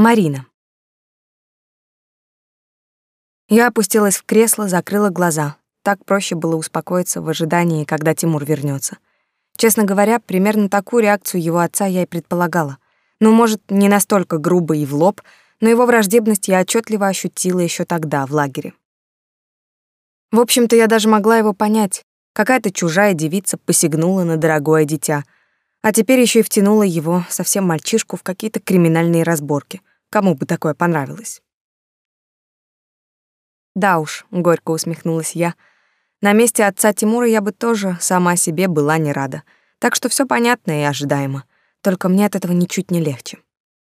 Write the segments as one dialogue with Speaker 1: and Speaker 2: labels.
Speaker 1: Марина. Я опустилась в кресло, закрыла глаза. Так проще было успокоиться в ожидании, когда Тимур вернется. Честно говоря, примерно такую реакцию его отца я и предполагала. Ну, может, не настолько грубо и в лоб, но его враждебность я отчетливо ощутила еще тогда, в лагере. В общем-то, я даже могла его понять. Какая-то чужая девица посягнула на дорогое дитя, а теперь еще и втянула его, совсем мальчишку, в какие-то криминальные разборки. Кому бы такое понравилось? Да уж, горько усмехнулась я. На месте отца Тимура я бы тоже сама себе была не рада. Так что все понятно и ожидаемо. Только мне от этого ничуть не легче.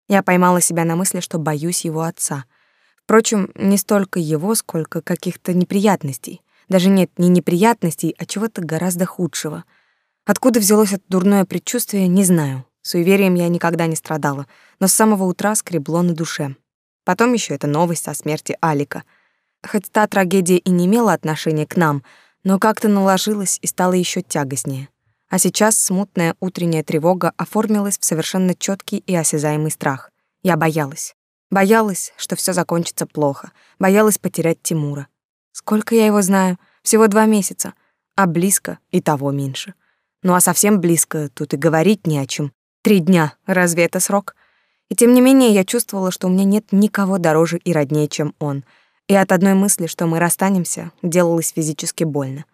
Speaker 1: Я поймала себя на мысли, что боюсь его отца. Впрочем, не столько его, сколько каких-то неприятностей. Даже нет, не неприятностей, а чего-то гораздо худшего. Откуда взялось это дурное предчувствие, не знаю. Суеверием я никогда не страдала, но с самого утра скребло на душе. Потом еще эта новость о смерти Алика — Хоть та трагедия и не имела отношения к нам, но как-то наложилась и стала еще тягостнее. А сейчас смутная утренняя тревога оформилась в совершенно четкий и осязаемый страх. Я боялась. Боялась, что все закончится плохо. Боялась потерять Тимура. Сколько я его знаю? Всего два месяца. А близко и того меньше. Ну а совсем близко тут и говорить не о чем. Три дня. Разве это срок? И тем не менее я чувствовала, что у меня нет никого дороже и роднее, чем он — и от одной мысли, что мы расстанемся, делалось физически больно.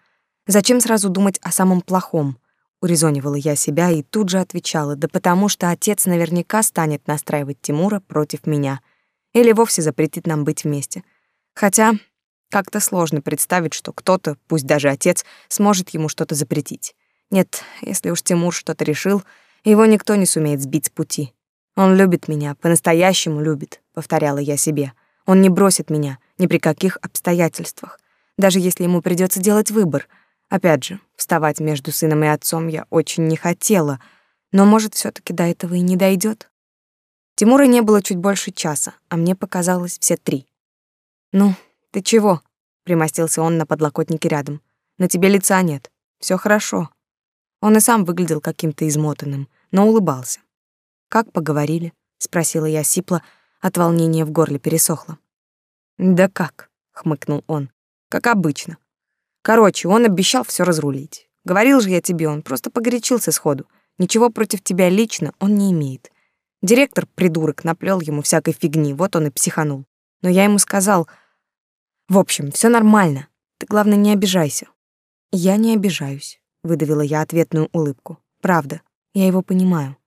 Speaker 1: Зачем сразу думать о самом плохом? Урезонивала я себя и тут же отвечала, да потому что отец наверняка станет настраивать Тимура против меня или вовсе запретит нам быть вместе. Хотя как-то сложно представить, что кто-то, пусть даже отец, сможет ему что-то запретить. Нет, если уж Тимур что-то решил, его никто не сумеет сбить с пути. Он любит меня, по-настоящему любит, повторяла я себе. Он не бросит меня, ни при каких обстоятельствах, даже если ему придется делать выбор. Опять же, вставать между сыном и отцом я очень не хотела, но, может, все таки до этого и не дойдет. Тимура не было чуть больше часа, а мне показалось все три. «Ну, ты чего?» — примостился он на подлокотнике рядом. «На тебе лица нет. Все хорошо». Он и сам выглядел каким-то измотанным, но улыбался. «Как поговорили?» — спросила я сипло, от волнения в горле пересохло. Да как? хмыкнул он. Как обычно. Короче, он обещал все разрулить. Говорил же я тебе, он просто погорячился сходу. Ничего против тебя лично он не имеет. Директор, придурок, наплел ему всякой фигни, вот он и психанул. Но я ему сказал... В общем, все нормально. Ты, главное, не обижайся. Я не обижаюсь, выдавила я ответную улыбку. Правда, я его понимаю.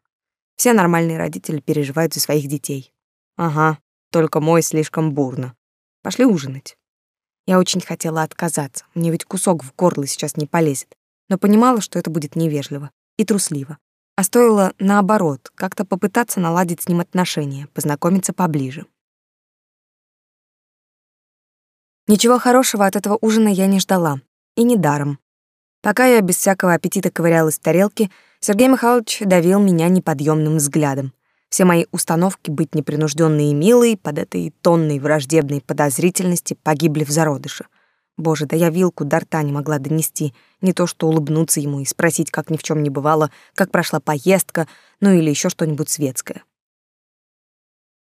Speaker 1: Все нормальные родители переживают за своих детей. Ага, только мой слишком бурно. Пошли ужинать. Я очень хотела отказаться, мне ведь кусок в горло сейчас не полезет, но понимала, что это будет невежливо и трусливо. А стоило, наоборот, как-то попытаться наладить с ним отношения, познакомиться поближе. Ничего хорошего от этого ужина я не ждала, и не даром. Пока я без всякого аппетита ковырялась в тарелке, Сергей Михайлович давил меня неподъемным взглядом. Все мои установки быть непринужденной и милой под этой тонной враждебной подозрительности погибли в зародыше. Боже, да я вилку до рта не могла донести, не то что улыбнуться ему и спросить, как ни в чем не бывало, как прошла поездка, ну или еще что-нибудь светское.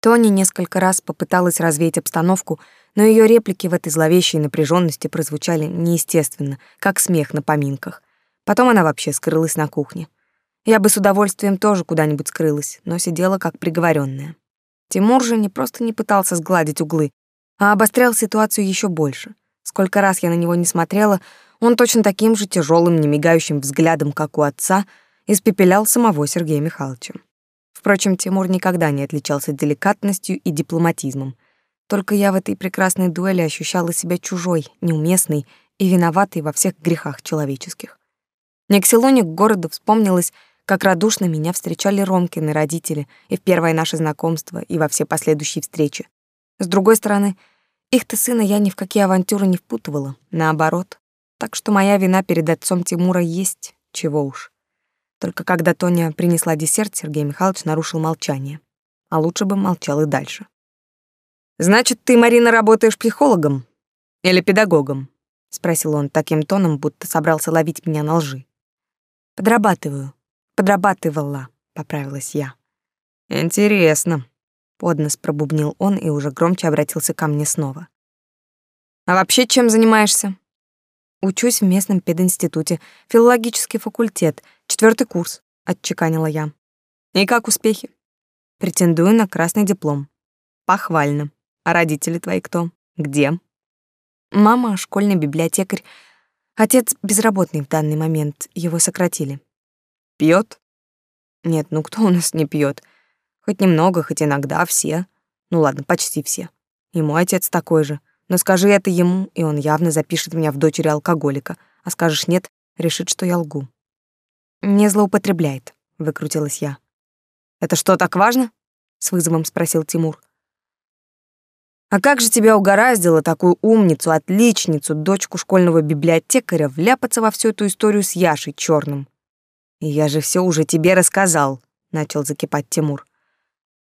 Speaker 1: Тони несколько раз попыталась развеять обстановку, но ее реплики в этой зловещей напряженности прозвучали неестественно, как смех на поминках. Потом она вообще скрылась на кухне. Я бы с удовольствием тоже куда-нибудь скрылась, но сидела как приговоренная. Тимур же не просто не пытался сгладить углы, а обострял ситуацию еще больше. Сколько раз я на него не смотрела, он точно таким же тяжелым, немигающим взглядом, как у отца, испепелял самого Сергея Михайловича. Впрочем, Тимур никогда не отличался деликатностью и дипломатизмом. Только я в этой прекрасной дуэли ощущала себя чужой, неуместной и виноватой во всех грехах человеческих. Ни к селу, ни к городу вспомнилось, как радушно меня встречали Ромкины родители и в первое наше знакомство, и во все последующие встречи. С другой стороны, их-то сына я ни в какие авантюры не впутывала, наоборот. Так что моя вина перед отцом Тимура есть, чего уж. Только когда Тоня принесла десерт, Сергей Михайлович нарушил молчание. А лучше бы молчал и дальше. «Значит, ты, Марина, работаешь психологом? Или педагогом?» — спросил он таким тоном, будто собрался ловить меня на лжи. «Подрабатываю», Подрабатывала, поправилась я. Интересно. Поднос пробубнил он и уже громче обратился ко мне снова. А вообще чем занимаешься? Учусь в местном пединституте, филологический факультет, четвертый курс, отчеканила я. И как успехи? Претендую на красный диплом. Похвально. А родители твои кто? Где? Мама школьный библиотекарь. Отец безработный в данный момент, его сократили. Пьет? Нет, ну кто у нас не пьет? Хоть немного, хоть иногда, все. Ну ладно, почти все. И мой отец такой же. Но скажи это ему, и он явно запишет меня в дочери алкоголика. А скажешь нет, решит, что я лгу. Не злоупотребляет, выкрутилась я. Это что, так важно? С вызовом спросил Тимур. А как же тебя угораздило такую умницу, отличницу, дочку школьного библиотекаря вляпаться во всю эту историю с Яшей Черным? Я же все уже тебе рассказал, начал закипать Тимур.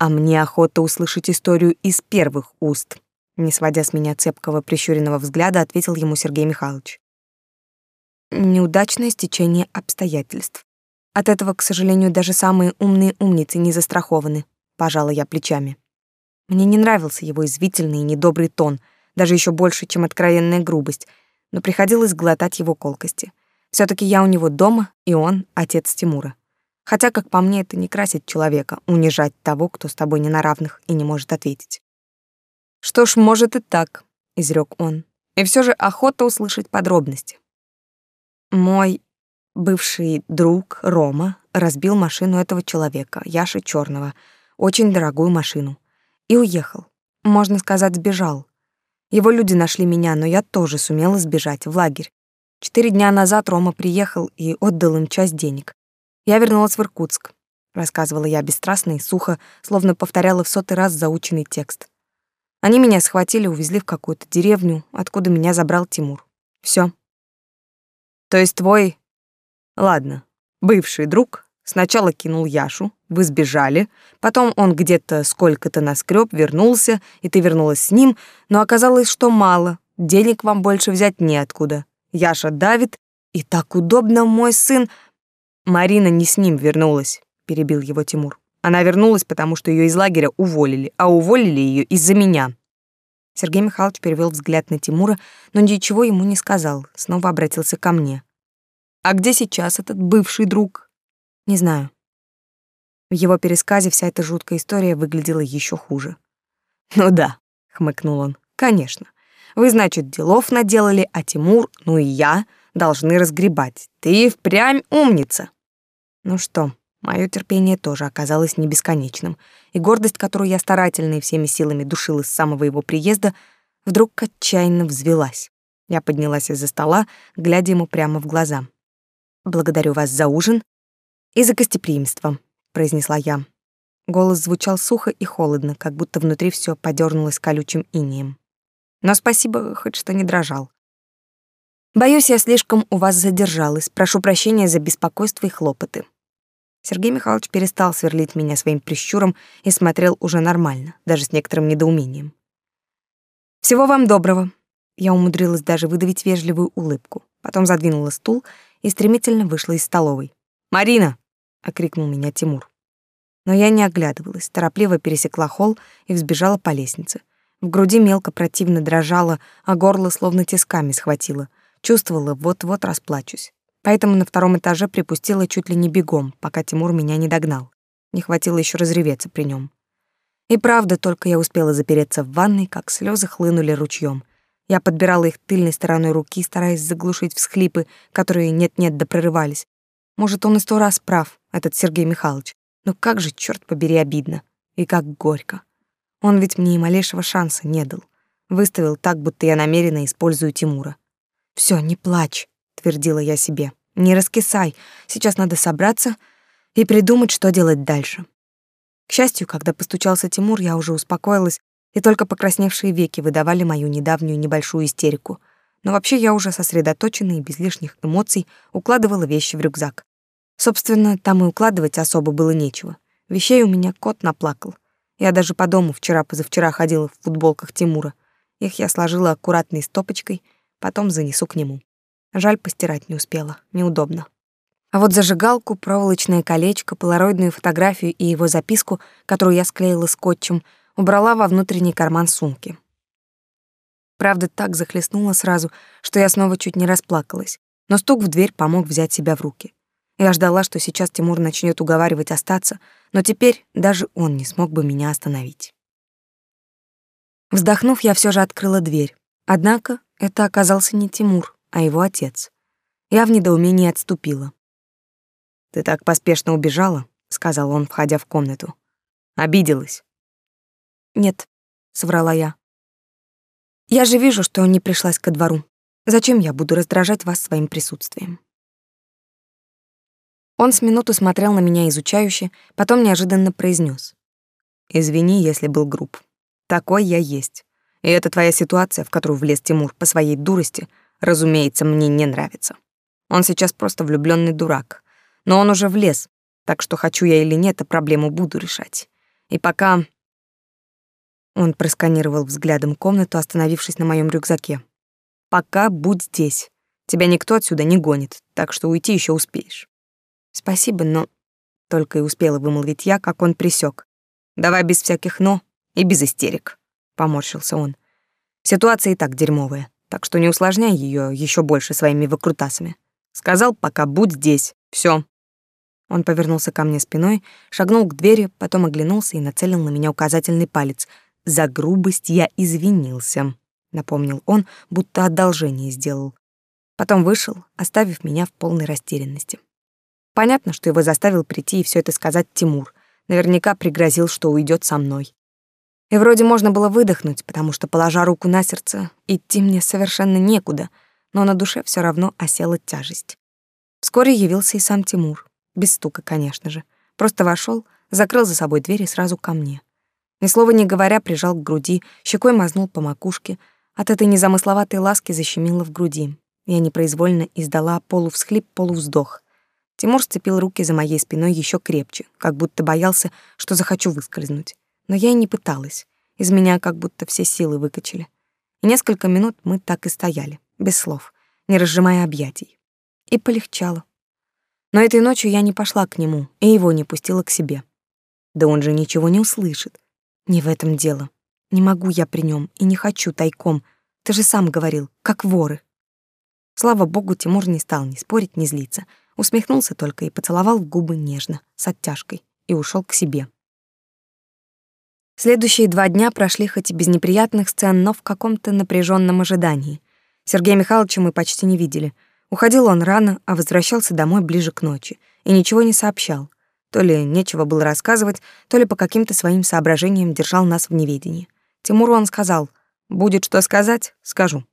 Speaker 1: А мне охота услышать историю из первых уст. Не сводя с меня цепкого прищуренного взгляда, ответил ему Сергей Михайлович. Неудачное стечение обстоятельств. От этого, к сожалению, даже самые умные умницы не застрахованы, пожала я плечами. Мне не нравился его извительный и недобрый тон, даже еще больше, чем откровенная грубость, но приходилось глотать его колкости. Все таки я у него дома, и он — отец Тимура. Хотя, как по мне, это не красит человека, унижать того, кто с тобой не на равных и не может ответить. «Что ж, может и так», — изрек он. «И все же охота услышать подробности». Мой бывший друг Рома разбил машину этого человека, Яши Черного, очень дорогую машину, и уехал. Можно сказать, сбежал. Его люди нашли меня, но я тоже сумела сбежать в лагерь. Четыре дня назад Рома приехал и отдал им часть денег. Я вернулась в Иркутск, рассказывала я бесстрастно и сухо, словно повторяла в сотый раз заученный текст. Они меня схватили, увезли в какую-то деревню, откуда меня забрал Тимур. Все. То есть твой... Ладно, бывший друг сначала кинул Яшу, вы сбежали, потом он где-то сколько-то наскреб, вернулся, и ты вернулась с ним, но оказалось, что мало, денег вам больше взять неоткуда. Яша давит, и так удобно мой сын Марина не с ним вернулась, перебил его Тимур. Она вернулась, потому что ее из лагеря уволили, а уволили ее из-за меня. Сергей Михайлович перевел взгляд на Тимура, но ничего ему не сказал, снова обратился ко мне. А где сейчас этот бывший друг? Не знаю. В его пересказе вся эта жуткая история выглядела еще хуже. Ну да, хмыкнул он. Конечно. Вы, значит, делов наделали, а Тимур, ну и я должны разгребать. Ты впрямь умница. Ну что, мое терпение тоже оказалось не бесконечным, и гордость, которую я старательно и всеми силами душила с самого его приезда, вдруг отчаянно взвелась. Я поднялась из-за стола, глядя ему прямо в глаза. «Благодарю вас за ужин и за гостеприимство», — произнесла я. Голос звучал сухо и холодно, как будто внутри все подернулось колючим инием. Но спасибо, хоть что не дрожал. Боюсь, я слишком у вас задержалась. Прошу прощения за беспокойство и хлопоты. Сергей Михайлович перестал сверлить меня своим прищуром и смотрел уже нормально, даже с некоторым недоумением. «Всего вам доброго». Я умудрилась даже выдавить вежливую улыбку, потом задвинула стул и стремительно вышла из столовой. «Марина!» — окрикнул меня Тимур. Но я не оглядывалась, торопливо пересекла холл и взбежала по лестнице. В груди мелко противно дрожало, а горло словно тисками схватило. Чувствовала, вот-вот расплачусь поэтому на втором этаже припустила чуть ли не бегом, пока Тимур меня не догнал. Не хватило еще разреветься при нем. И правда, только я успела запереться в ванной, как слезы хлынули ручьем. Я подбирала их тыльной стороной руки, стараясь заглушить всхлипы, которые нет-нет да прорывались. Может, он и сто раз прав, этот Сергей Михайлович. Но как же, черт побери, обидно. И как горько. Он ведь мне и малейшего шанса не дал. Выставил так, будто я намеренно использую Тимура. Все, не плачь твердила я себе. Не раскисай. Сейчас надо собраться и придумать, что делать дальше. К счастью, когда постучался Тимур, я уже успокоилась, и только покрасневшие веки выдавали мою недавнюю небольшую истерику. Но вообще я уже сосредоточена и без лишних эмоций укладывала вещи в рюкзак. Собственно, там и укладывать особо было нечего. Вещей у меня кот наплакал. Я даже по дому вчера-позавчера ходила в футболках Тимура. Их я сложила аккуратной стопочкой, потом занесу к нему. Жаль, постирать не успела. Неудобно. А вот зажигалку, проволочное колечко, полароидную фотографию и его записку, которую я склеила скотчем, убрала во внутренний карман сумки. Правда, так захлестнула сразу, что я снова чуть не расплакалась, но стук в дверь помог взять себя в руки. Я ждала, что сейчас Тимур начнет уговаривать остаться, но теперь даже он не смог бы меня остановить. Вздохнув, я все же открыла дверь. Однако это оказался не Тимур, а его отец. Я в недоумении отступила. «Ты так поспешно убежала», — сказал он, входя в комнату. «Обиделась?» «Нет», — соврала я. «Я же вижу, что не пришлась ко двору. Зачем я буду раздражать вас своим присутствием?» Он с минуту смотрел на меня изучающе, потом неожиданно произнес: «Извини, если был груб. Такой я есть. И эта твоя ситуация, в которую влез Тимур по своей дурости, разумеется, мне не нравится. Он сейчас просто влюбленный дурак. Но он уже влез, так что хочу я или нет, а проблему буду решать. И пока...» Он просканировал взглядом комнату, остановившись на моем рюкзаке. «Пока будь здесь. Тебя никто отсюда не гонит, так что уйти еще успеешь». «Спасибо, но...» Только и успела вымолвить я, как он присек. «Давай без всяких «но» и без истерик», — поморщился он. «Ситуация и так дерьмовая, так что не усложняй ее еще больше своими выкрутасами. Сказал, пока будь здесь. Все. Он повернулся ко мне спиной, шагнул к двери, потом оглянулся и нацелил на меня указательный палец. «За грубость я извинился», — напомнил он, будто одолжение сделал. Потом вышел, оставив меня в полной растерянности. Понятно, что его заставил прийти и все это сказать Тимур. Наверняка пригрозил, что уйдет со мной. И вроде можно было выдохнуть, потому что, положа руку на сердце, идти мне совершенно некуда, но на душе все равно осела тяжесть. Вскоре явился и сам Тимур. Без стука, конечно же. Просто вошел, закрыл за собой дверь и сразу ко мне. Ни слова не говоря, прижал к груди, щекой мазнул по макушке. От этой незамысловатой ласки защемило в груди. Я непроизвольно издала полувсхлип, полувздох. Тимур сцепил руки за моей спиной еще крепче, как будто боялся, что захочу выскользнуть. Но я и не пыталась. Из меня как будто все силы выкачали. И несколько минут мы так и стояли, без слов, не разжимая объятий. И полегчало. Но этой ночью я не пошла к нему и его не пустила к себе. Да он же ничего не услышит. Не в этом дело. Не могу я при нем и не хочу тайком. Ты же сам говорил, как воры. Слава богу, Тимур не стал ни спорить, ни злиться — усмехнулся только и поцеловал в губы нежно, с оттяжкой, и ушел к себе. Следующие два дня прошли хоть и без неприятных сцен, но в каком-то напряженном ожидании. Сергея Михайловича мы почти не видели. Уходил он рано, а возвращался домой ближе к ночи и ничего не сообщал. То ли нечего было рассказывать, то ли по каким-то своим соображениям держал нас в неведении. Тимуру он сказал, «Будет что сказать, скажу».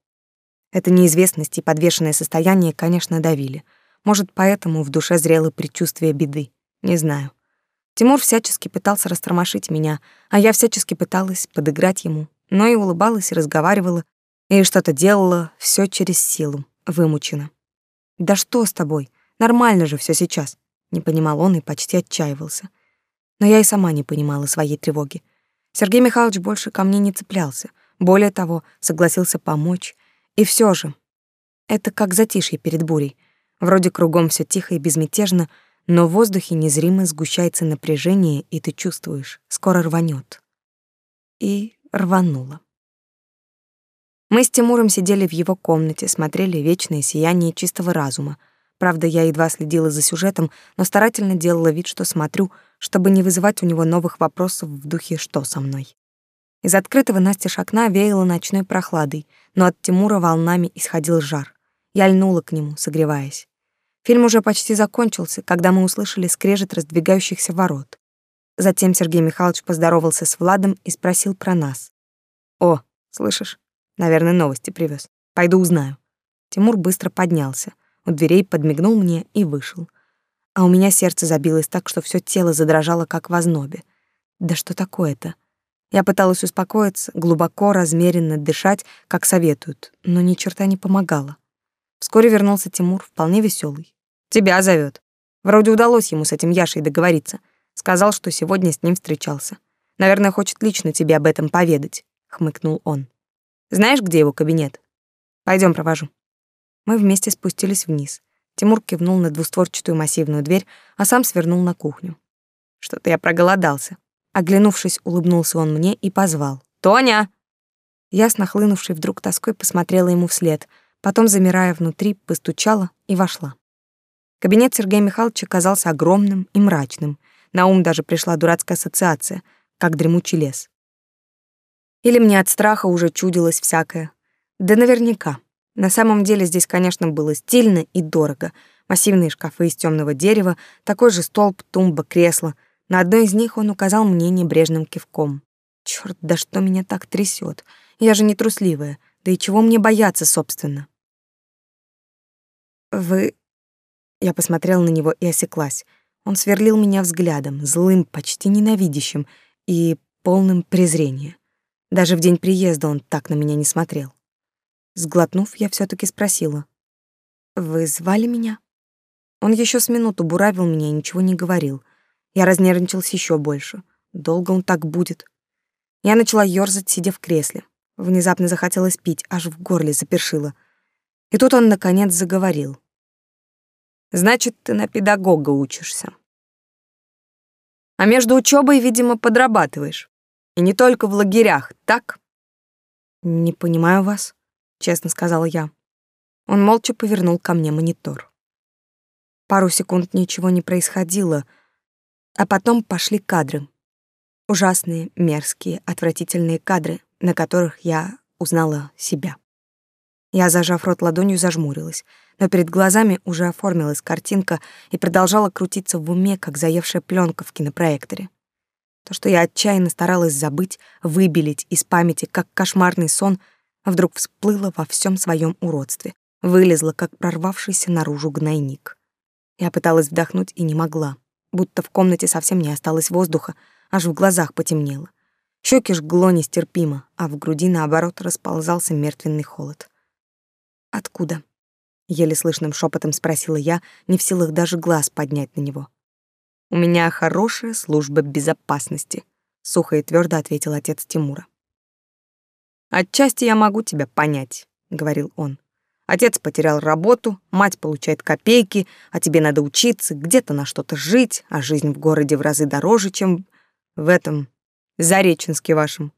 Speaker 1: Это неизвестность и подвешенное состояние, конечно, давили — может, поэтому в душе зрело предчувствие беды. Не знаю. Тимур всячески пытался растормошить меня, а я всячески пыталась подыграть ему, но и улыбалась, и разговаривала, и что-то делала, все через силу, вымученно. «Да что с тобой? Нормально же все сейчас», — не понимал он и почти отчаивался. Но я и сама не понимала своей тревоги. Сергей Михайлович больше ко мне не цеплялся, более того, согласился помочь. И все же, это как затишье перед бурей — Вроде кругом все тихо и безмятежно, но в воздухе незримо сгущается напряжение, и ты чувствуешь, скоро рванет. И рвануло. Мы с Тимуром сидели в его комнате, смотрели вечное сияние чистого разума. Правда, я едва следила за сюжетом, но старательно делала вид, что смотрю, чтобы не вызывать у него новых вопросов в духе «что со мной?». Из открытого настежь окна веяло ночной прохладой, но от Тимура волнами исходил жар. Я льнула к нему, согреваясь. Фильм уже почти закончился, когда мы услышали скрежет раздвигающихся ворот. Затем Сергей Михайлович поздоровался с Владом и спросил про нас. «О, слышишь? Наверное, новости привез. Пойду узнаю». Тимур быстро поднялся, у дверей подмигнул мне и вышел. А у меня сердце забилось так, что все тело задрожало, как в ознобе. Да что такое-то? Я пыталась успокоиться, глубоко, размеренно дышать, как советуют, но ни черта не помогало. Вскоре вернулся Тимур, вполне веселый. Тебя зовет. Вроде удалось ему с этим Яшей договориться. Сказал, что сегодня с ним встречался. Наверное, хочет лично тебе об этом поведать, хмыкнул он. Знаешь, где его кабинет? Пойдем, провожу. Мы вместе спустились вниз. Тимур кивнул на двустворчатую массивную дверь, а сам свернул на кухню. Что-то я проголодался. Оглянувшись, улыбнулся он мне и позвал. «Тоня!» Я с вдруг тоской посмотрела ему вслед, потом, замирая внутри, постучала и вошла. Кабинет Сергея Михайловича казался огромным и мрачным. На ум даже пришла дурацкая ассоциация, как дремучий лес. Или мне от страха уже чудилось всякое. Да наверняка. На самом деле здесь, конечно, было стильно и дорого. Массивные шкафы из темного дерева, такой же столб, тумба, кресло. На одной из них он указал мне небрежным кивком. Черт, да что меня так трясет? Я же не трусливая. Да и чего мне бояться, собственно? Вы... Я посмотрела на него и осеклась. Он сверлил меня взглядом, злым, почти ненавидящим и полным презрения. Даже в день приезда он так на меня не смотрел. Сглотнув, я все таки спросила. «Вы звали меня?» Он еще с минуту буравил меня и ничего не говорил. Я разнервничалась еще больше. Долго он так будет. Я начала ёрзать, сидя в кресле. Внезапно захотелось пить, аж в горле запершило. И тут он, наконец, заговорил. «Значит, ты на педагога учишься. А между учебой, видимо, подрабатываешь. И не только в лагерях, так?» «Не понимаю вас», — честно сказала я. Он молча повернул ко мне монитор. Пару секунд ничего не происходило, а потом пошли кадры. Ужасные, мерзкие, отвратительные кадры, на которых я узнала себя. Я, зажав рот ладонью, зажмурилась, но перед глазами уже оформилась картинка и продолжала крутиться в уме, как заевшая пленка в кинопроекторе. То, что я отчаянно старалась забыть, выбелить из памяти, как кошмарный сон, вдруг всплыло во всем своем уродстве, вылезло, как прорвавшийся наружу гнойник. Я пыталась вдохнуть и не могла, будто в комнате совсем не осталось воздуха, аж в глазах потемнело. Щеки жгло нестерпимо, а в груди, наоборот, расползался мертвенный холод. «Откуда?» — еле слышным шепотом спросила я, не в силах даже глаз поднять на него. «У меня хорошая служба безопасности», — сухо и твердо ответил отец Тимура. «Отчасти я могу тебя понять», — говорил он. «Отец потерял работу, мать получает копейки, а тебе надо учиться, где-то на что-то жить, а жизнь в городе в разы дороже, чем в этом Зареченске вашем.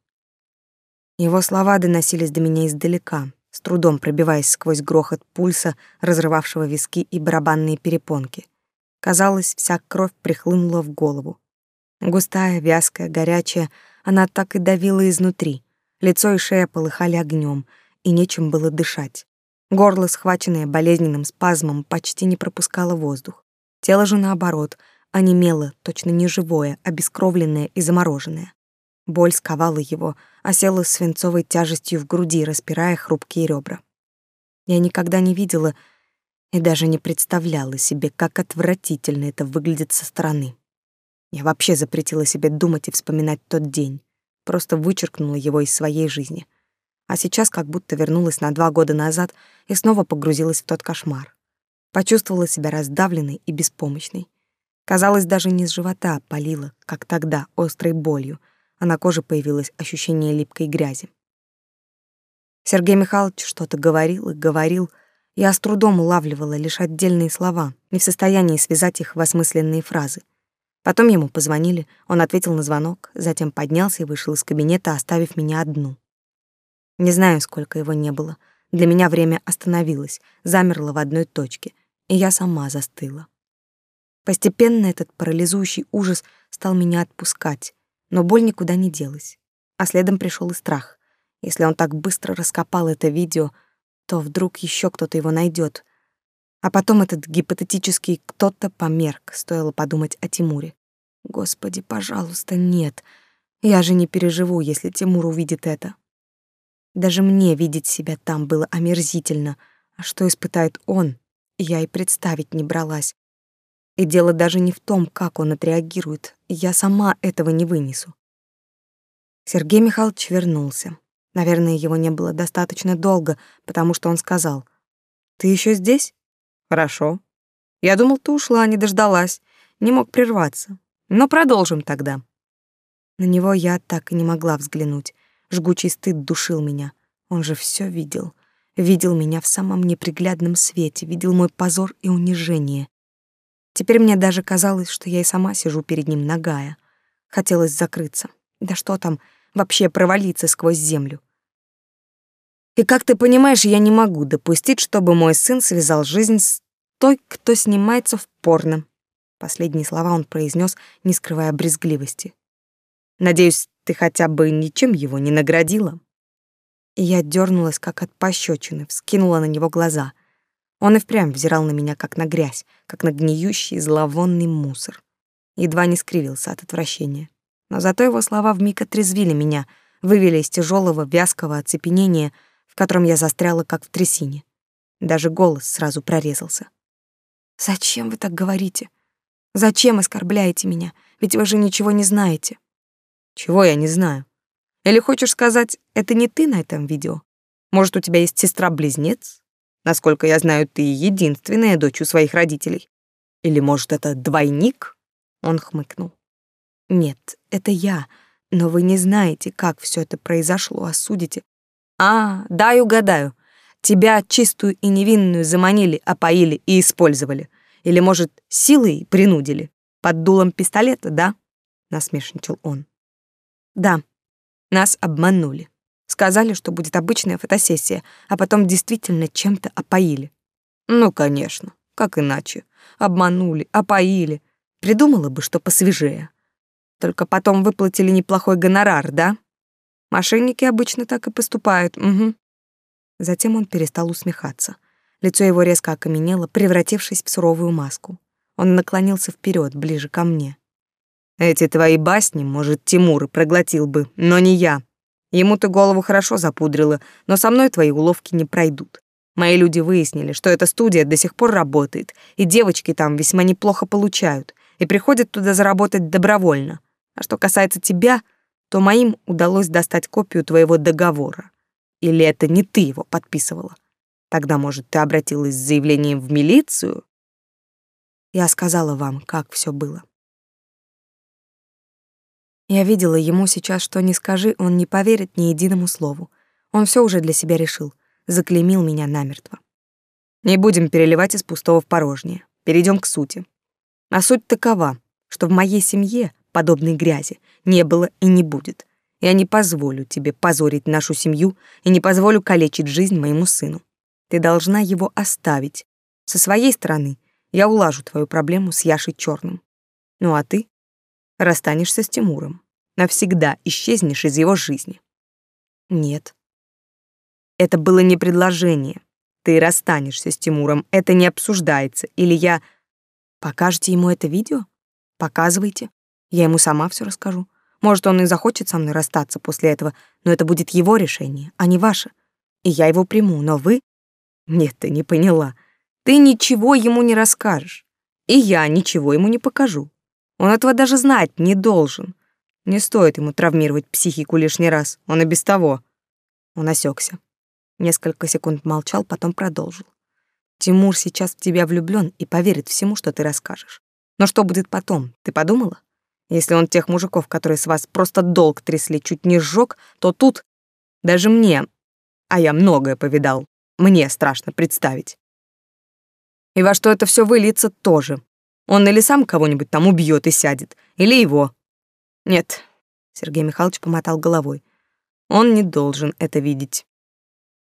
Speaker 1: Его слова доносились до меня издалека, с трудом пробиваясь сквозь грохот пульса, разрывавшего виски и барабанные перепонки. Казалось, вся кровь прихлынула в голову. Густая, вязкая, горячая, она так и давила изнутри. Лицо и шея полыхали огнем, и нечем было дышать. Горло, схваченное болезненным спазмом, почти не пропускало воздух. Тело же, наоборот, онемело, точно не живое, обескровленное и замороженное. Боль сковала его, осела свинцовой тяжестью в груди, распирая хрупкие ребра. Я никогда не видела и даже не представляла себе, как отвратительно это выглядит со стороны. Я вообще запретила себе думать и вспоминать тот день, просто вычеркнула его из своей жизни. А сейчас как будто вернулась на два года назад и снова погрузилась в тот кошмар. Почувствовала себя раздавленной и беспомощной. Казалось, даже не с живота полила, как тогда, острой болью — а на коже появилось ощущение липкой грязи. Сергей Михайлович что-то говорил и говорил, я с трудом улавливала лишь отдельные слова, не в состоянии связать их в осмысленные фразы. Потом ему позвонили, он ответил на звонок, затем поднялся и вышел из кабинета, оставив меня одну. Не знаю, сколько его не было. Для меня время остановилось, замерло в одной точке, и я сама застыла. Постепенно этот парализующий ужас стал меня отпускать, но боль никуда не делась. А следом пришел и страх. Если он так быстро раскопал это видео, то вдруг еще кто-то его найдет. А потом этот гипотетический кто-то померк, стоило подумать о Тимуре. Господи, пожалуйста, нет. Я же не переживу, если Тимур увидит это. Даже мне видеть себя там было омерзительно. А что испытает он, я и представить не бралась. И дело даже не в том, как он отреагирует. Я сама этого не вынесу. Сергей Михайлович вернулся. Наверное, его не было достаточно долго, потому что он сказал: "Ты еще здесь? Хорошо. Я думал, ты ушла, не дождалась, не мог прерваться. Но продолжим тогда". На него я так и не могла взглянуть. Жгучий стыд душил меня. Он же все видел. Видел меня в самом неприглядном свете, видел мой позор и унижение. Теперь мне даже казалось, что я и сама сижу перед ним нагая. Хотелось закрыться. Да что там, вообще провалиться сквозь землю. И как ты понимаешь, я не могу допустить, чтобы мой сын связал жизнь с той, кто снимается в порно. Последние слова он произнес, не скрывая брезгливости. Надеюсь, ты хотя бы ничем его не наградила. И я дернулась, как от пощечины, вскинула на него глаза. Он и впрямь взирал на меня, как на грязь, как на гниющий зловонный мусор. Едва не скривился от отвращения. Но зато его слова вмиг отрезвили меня, вывели из тяжелого вязкого оцепенения — в котором я застряла, как в трясине. Даже голос сразу прорезался. «Зачем вы так говорите? Зачем оскорбляете меня? Ведь вы же ничего не знаете». «Чего я не знаю? Или хочешь сказать, это не ты на этом видео? Может, у тебя есть сестра-близнец? Насколько я знаю, ты единственная дочь у своих родителей. Или, может, это двойник?» Он хмыкнул. «Нет, это я, но вы не знаете, как все это произошло, а судите, а, дай угадаю. Тебя чистую и невинную заманили, опоили и использовали. Или, может, силой принудили? Под дулом пистолета, да? Насмешничал он. Да, нас обманули. Сказали, что будет обычная фотосессия, а потом действительно чем-то опоили. Ну, конечно, как иначе. Обманули, опоили. Придумала бы, что посвежее. Только потом выплатили неплохой гонорар, да? Мошенники обычно так и поступают, угу. Затем он перестал усмехаться. Лицо его резко окаменело, превратившись в суровую маску. Он наклонился вперед, ближе ко мне. Эти твои басни, может, Тимур проглотил бы, но не я. Ему ты голову хорошо запудрила, но со мной твои уловки не пройдут. Мои люди выяснили, что эта студия до сих пор работает, и девочки там весьма неплохо получают, и приходят туда заработать добровольно. А что касается тебя, то моим удалось достать копию твоего договора. Или это не ты его подписывала? Тогда, может, ты обратилась с заявлением в милицию? Я сказала вам, как все было. Я видела ему сейчас, что не скажи, он не поверит ни единому слову. Он все уже для себя решил, заклеймил меня намертво. Не будем переливать из пустого в порожнее. Перейдем к сути. А суть такова, что в моей семье подобной грязи не было и не будет. Я не позволю тебе позорить нашу семью и не позволю калечить жизнь моему сыну. Ты должна его оставить. Со своей стороны я улажу твою проблему с Яшей Черным. Ну а ты расстанешься с Тимуром. Навсегда исчезнешь из его жизни. Нет. Это было не предложение. Ты расстанешься с Тимуром, это не обсуждается. Или я... Покажете ему это видео? Показывайте. Я ему сама все расскажу. Может, он и захочет со мной расстаться после этого, но это будет его решение, а не ваше. И я его приму, но вы... Нет, ты не поняла. Ты ничего ему не расскажешь. И я ничего ему не покажу. Он этого даже знать не должен. Не стоит ему травмировать психику лишний раз, он и без того. Он осекся. Несколько секунд молчал, потом продолжил. Тимур сейчас в тебя влюблён и поверит всему, что ты расскажешь. Но что будет потом, ты подумала? Если он тех мужиков, которые с вас просто долг трясли, чуть не сжег, то тут даже мне, а я многое повидал, мне страшно представить. И во что это все выльется тоже. Он или сам кого-нибудь там убьет и сядет, или его. Нет, Сергей Михайлович помотал головой. Он не должен это видеть.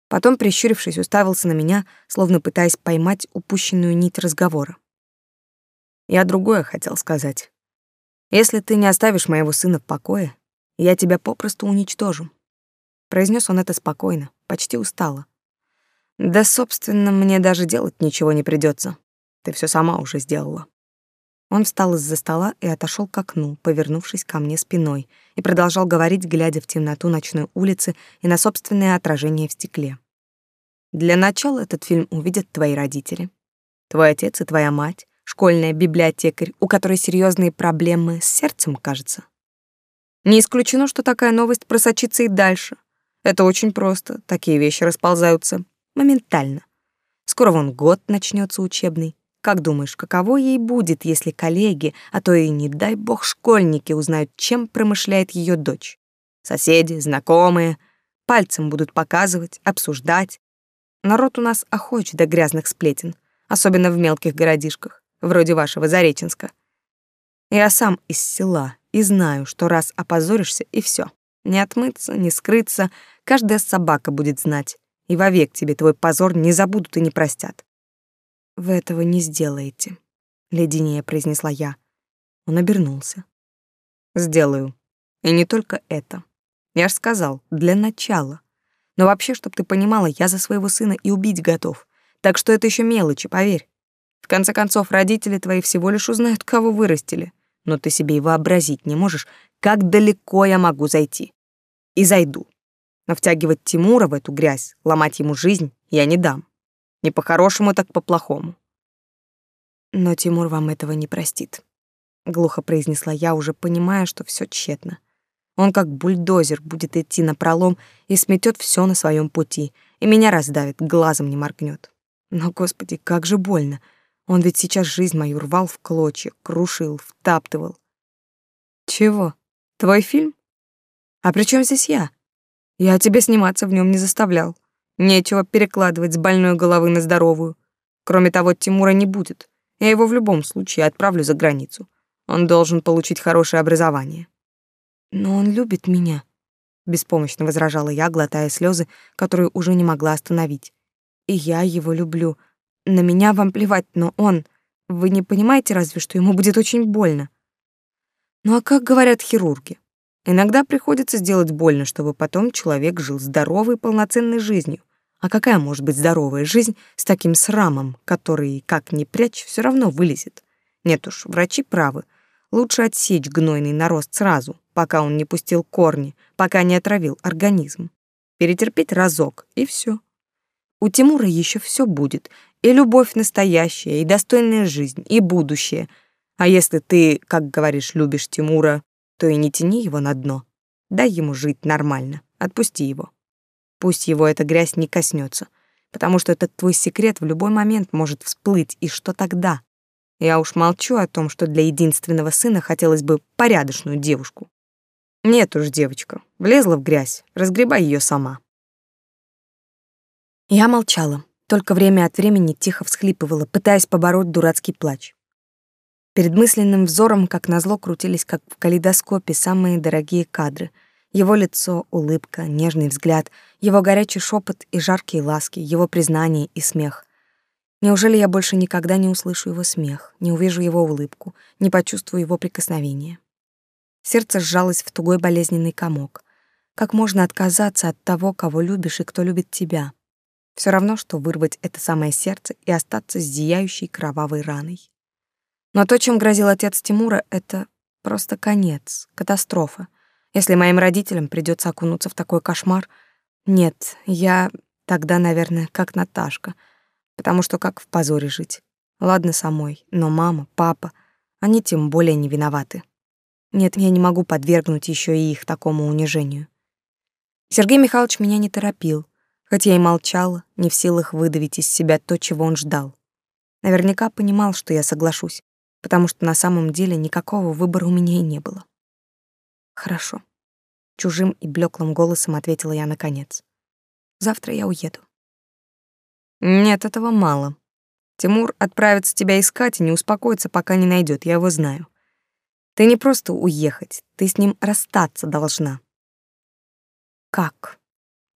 Speaker 1: Потом, прищурившись, уставился на меня, словно пытаясь поймать упущенную нить разговора. Я другое хотел сказать. Если ты не оставишь моего сына в покое, я тебя попросту уничтожу. Произнес он это спокойно, почти устало. Да, собственно, мне даже делать ничего не придется. Ты все сама уже сделала. Он встал из-за стола и отошел к окну, повернувшись ко мне спиной, и продолжал говорить, глядя в темноту ночной улицы и на собственное отражение в стекле. Для начала этот фильм увидят твои родители, твой отец и твоя мать, школьная библиотекарь, у которой серьезные проблемы с сердцем, кажется. Не исключено, что такая новость просочится и дальше. Это очень просто, такие вещи расползаются моментально. Скоро вон год начнется учебный. Как думаешь, каково ей будет, если коллеги, а то и, не дай бог, школьники узнают, чем промышляет ее дочь? Соседи, знакомые, пальцем будут показывать, обсуждать. Народ у нас охоч до грязных сплетен, особенно в мелких городишках вроде вашего Зареченска. Я сам из села, и знаю, что раз опозоришься, и все. Не отмыться, не скрыться, каждая собака будет знать, и вовек тебе твой позор не забудут и не простят. Вы этого не сделаете, леденее произнесла я. Он обернулся. Сделаю. И не только это. Я ж сказал, для начала. Но вообще, чтобы ты понимала, я за своего сына и убить готов. Так что это еще мелочи, поверь. В конце концов, родители твои всего лишь узнают, кого вырастили. Но ты себе и вообразить не можешь, как далеко я могу зайти. И зайду. Но втягивать Тимура в эту грязь, ломать ему жизнь я не дам. Не по-хорошему, так по-плохому. Но Тимур вам этого не простит. Глухо произнесла я, уже понимая, что все тщетно. Он как бульдозер будет идти на пролом и сметет все на своем пути, и меня раздавит, глазом не моргнет. Но, господи, как же больно. Он ведь сейчас жизнь мою рвал в клочья, крушил, втаптывал. Чего? Твой фильм? А при чем здесь я? Я тебя сниматься в нем не заставлял. Нечего перекладывать с больной головы на здоровую. Кроме того, Тимура не будет. Я его в любом случае отправлю за границу. Он должен получить хорошее образование. Но он любит меня, беспомощно возражала я, глотая слезы, которые уже не могла остановить. И я его люблю. На меня вам плевать, но он... Вы не понимаете разве, что ему будет очень больно? Ну а как говорят хирурги? Иногда приходится сделать больно, чтобы потом человек жил здоровой, полноценной жизнью. А какая может быть здоровая жизнь с таким срамом, который, как ни прячь, все равно вылезет? Нет уж, врачи правы. Лучше отсечь гнойный нарост сразу, пока он не пустил корни, пока не отравил организм. Перетерпеть разок, и все. У Тимура еще все будет, и любовь настоящая, и достойная жизнь, и будущее. А если ты, как говоришь, любишь Тимура, то и не тяни его на дно. Дай ему жить нормально, отпусти его. Пусть его эта грязь не коснется, потому что этот твой секрет в любой момент может всплыть, и что тогда? Я уж молчу о том, что для единственного сына хотелось бы порядочную девушку. Нет уж, девочка, влезла в грязь, разгребай ее сама. Я молчала, только время от времени тихо всхлипывала, пытаясь побороть дурацкий плач. Перед мысленным взором, как назло, крутились, как в калейдоскопе, самые дорогие кадры. Его лицо, улыбка, нежный взгляд, его горячий шепот и жаркие ласки, его признание и смех. Неужели я больше никогда не услышу его смех, не увижу его улыбку, не почувствую его прикосновение? Сердце сжалось в тугой болезненный комок. Как можно отказаться от того, кого любишь и кто любит тебя? Все равно, что вырвать это самое сердце и остаться с зияющей кровавой раной. Но то, чем грозил отец Тимура, это просто конец, катастрофа. Если моим родителям придется окунуться в такой кошмар, нет, я тогда, наверное, как Наташка, потому что как в позоре жить. Ладно самой, но мама, папа, они тем более не виноваты. Нет, я не могу подвергнуть еще и их такому унижению. Сергей Михайлович меня не торопил, хотя и молчала, не в силах выдавить из себя то, чего он ждал. Наверняка понимал, что я соглашусь, потому что на самом деле никакого выбора у меня и не было. Хорошо. Чужим и блеклым голосом ответила я наконец. Завтра я уеду. Нет, этого мало. Тимур отправится тебя искать и не успокоится, пока не найдет. я его знаю. Ты не просто уехать, ты с ним расстаться должна. Как?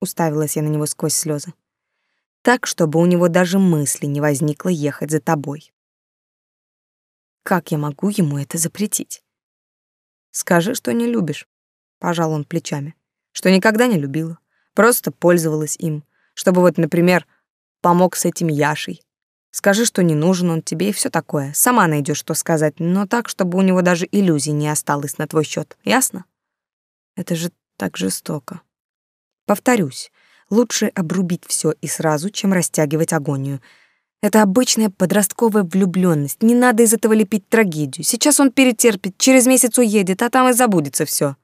Speaker 1: Уставилась я на него сквозь слезы. Так, чтобы у него даже мысли не возникло ехать за тобой. Как я могу ему это запретить? Скажи, что не любишь. Пожал он плечами. Что никогда не любила. Просто пользовалась им. Чтобы вот, например, помог с этим Яшей. Скажи, что не нужен он тебе и все такое. Сама найдешь, что сказать, но так, чтобы у него даже иллюзий не осталось на твой счет. Ясно? Это же так жестоко. Повторюсь, лучше обрубить все и сразу, чем растягивать агонию. Это обычная подростковая влюбленность. Не надо из этого лепить трагедию. Сейчас он перетерпит, через месяц уедет, а там и забудется все.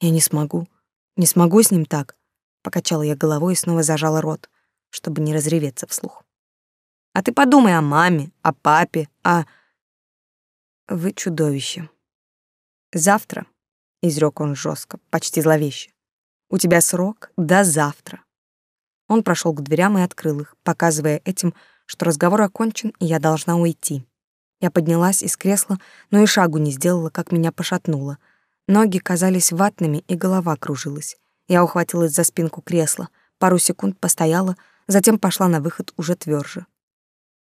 Speaker 1: Я не смогу. Не смогу с ним так. Покачала я головой и снова зажала рот, чтобы не разреветься вслух. А ты подумай о маме, о папе, о... Вы чудовище. Завтра, — изрек он жестко, почти зловеще, — у тебя срок до завтра. Он прошел к дверям и открыл их, показывая этим, что разговор окончен, и я должна уйти. Я поднялась из кресла, но и шагу не сделала, как меня пошатнуло. Ноги казались ватными, и голова кружилась. Я ухватилась за спинку кресла, пару секунд постояла, затем пошла на выход уже тверже.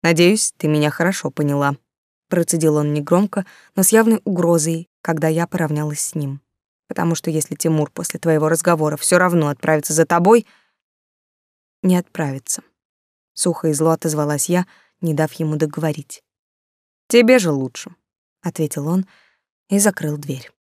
Speaker 1: «Надеюсь, ты меня хорошо поняла», — процедил он негромко, но с явной угрозой, когда я поравнялась с ним. «Потому что если Тимур после твоего разговора все равно отправится за тобой...» «Не отправится», — сухо и зло отозвалась я, не дав ему договорить. «Тебе же лучше», — ответил он и закрыл дверь.